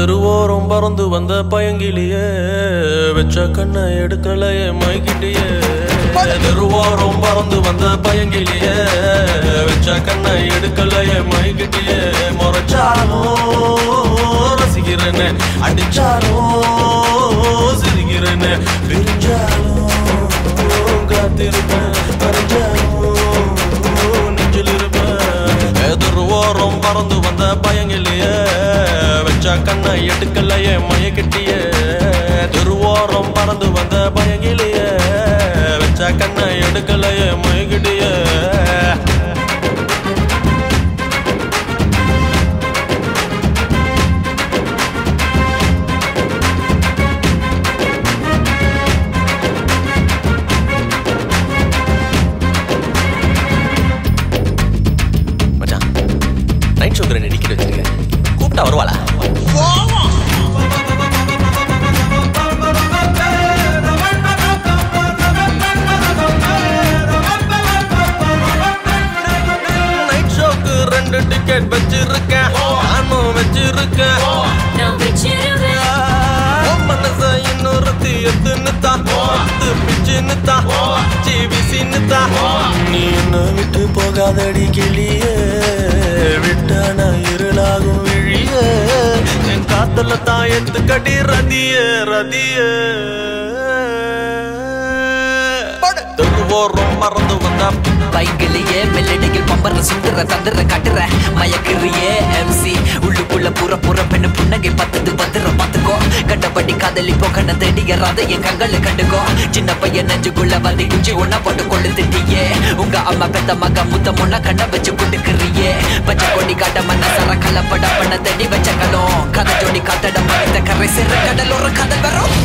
பறந்து வந்த பயங்கிலியே வச்ச கண்ணை எடுக்கலையே மைக்கிட்டியே தெருவோரம் பறந்து வந்த பயங்கிலியே வச்ச கண்ணை எடுக்கலையே மைக்கிட்டியே முறைச்சாலும் ரசிக்கிறேன்னு அடிச்சாலும் சிரிக்கிறேன் கண்ணை எடுக்கலையே மயக்கிட்டியே திருவோரம் பறந்து வந்த பயங்கிலேயே. வச்ச கண்ணை எடுக்கலையே மயக்கிட்டியே டிக்கெட் வச்சிருக்கேன் நானும் வச்சிருக்கேன் மனச இன்னொருத்தி எத்துன்னு தான் பத்து பிச்சுன்னு தான் ஜிபிசின்னு தான் நீ என்ன விட்டு போகாதடி கிளியே. விட்டான இருளாகும் விழியே. என் காத்துல தான் எத்துக்கடி ரதியே ரதியே. போறோம் மறந்து வந்தா. பைக்கிலேயே மெல்லடியில் பம்பர சுத்துற தந்துற கட்டுற. மயக்கிறியே எம்சி உள்ளுக்குள்ள புற புற பெண்ணு புன்னகை பத்துது பத்திர பாத்துக்கோ கண்டபடி காதலிப்போ கண்ண தேடிய ராத என் கண்டுக்கோ. சின்ன பையன் நெஞ்சுக்குள்ள வந்து குஞ்சி ஒன்னா போட்டு கொண்டு திட்டியே. உங்க அம்மா பெத்த மக முத்த முன்ன கண்ண வச்சு குட்டுக்கிறியே பச்சை கொடி காட்ட மன்ன சர கலப்பட பண்ண தேடி வச்ச கலம் கதை ஜோடி காத்தட மறைத்த கரை சிற கடலோர கதை வரும்.